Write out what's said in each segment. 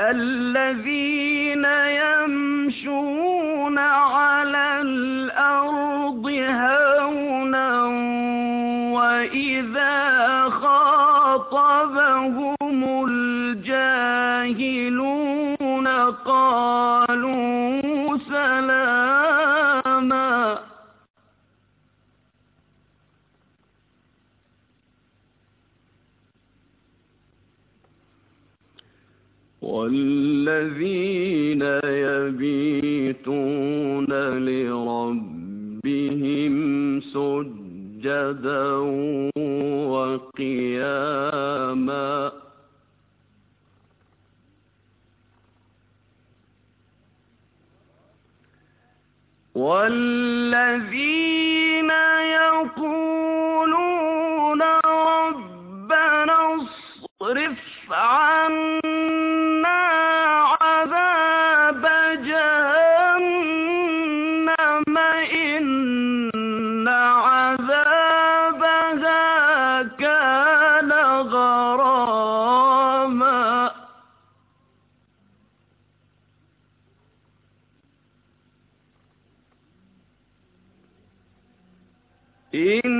الذين يمشون على الأرض هونا وإذا خاطبهم والذين يبيتون لربهم سجدا وقياما والذين يقولون ربنا اصرف عنا غراما إنها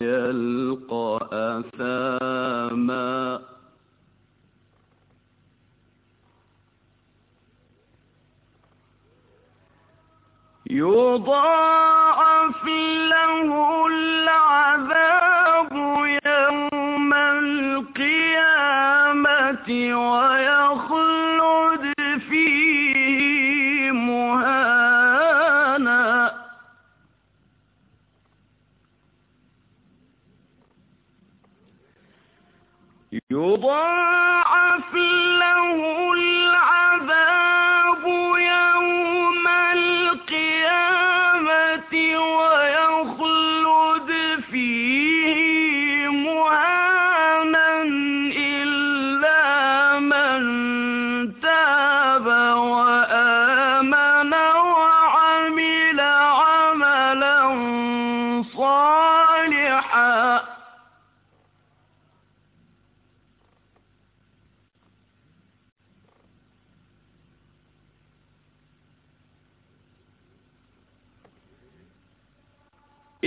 يلقى أثاما يضاعف له يضاعف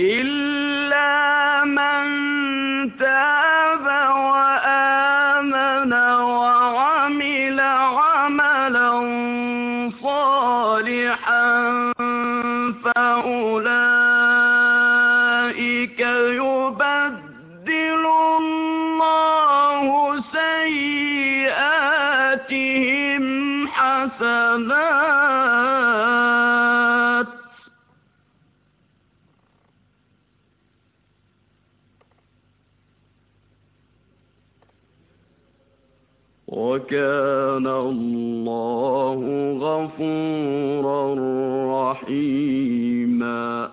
إلا من تاب وآمن وعمل عملا صالحا فأولئك وكان الله غفورا رحيما.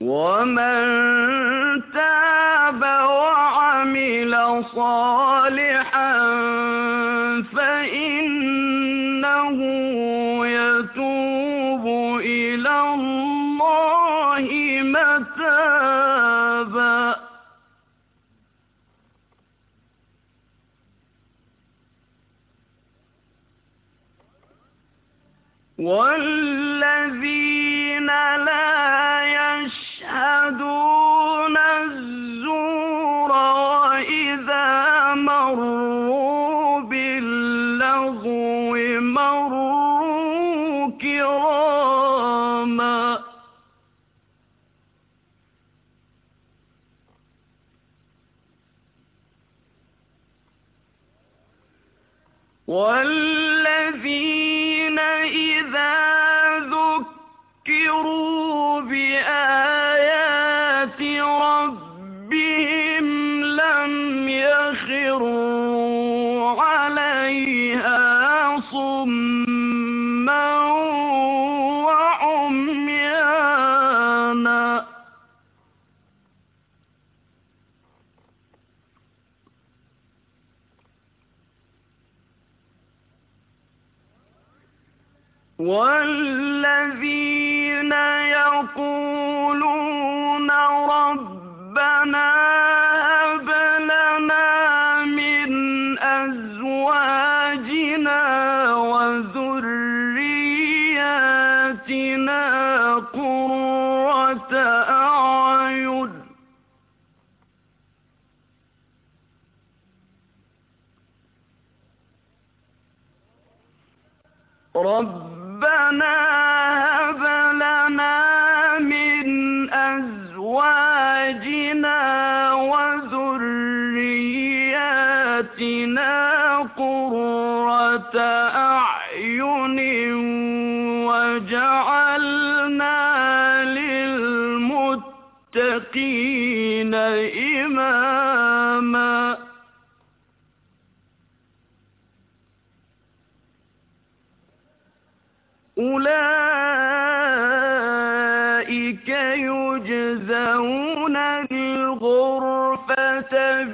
ومن تاب وعمل صالحا والذين لا يشهدون الزور وإذا مروا باللغو مروا كراما. والذين والذين يقولون ربنا هب لنا من أزواجنا وذرياتنا قرة أعين ربنا هب لنا من أزواجنا وذرياتنا قرة أعين للمتقين إماما.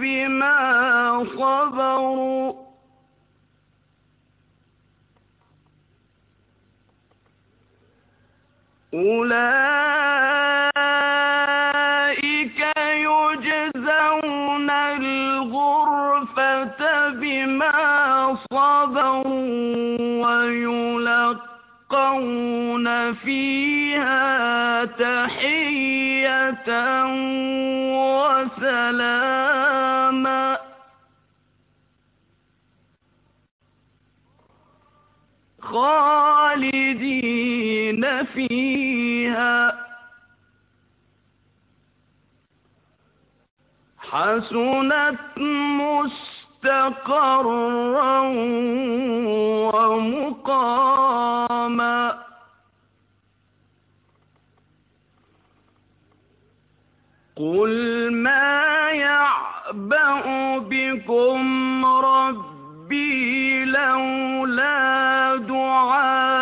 بما صبروا أولئك يجزون الغرفة بما صبروا ويلقون فيها تحية وسلاما. خالدين فيها. حسنت مستقرا ومقاما. قل ما يعبأ بكم ربي لولا دعاؤكم.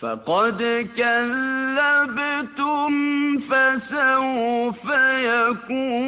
فقد كذبتم فسوف يكون.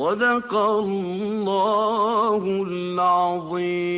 صدق الله العظيم.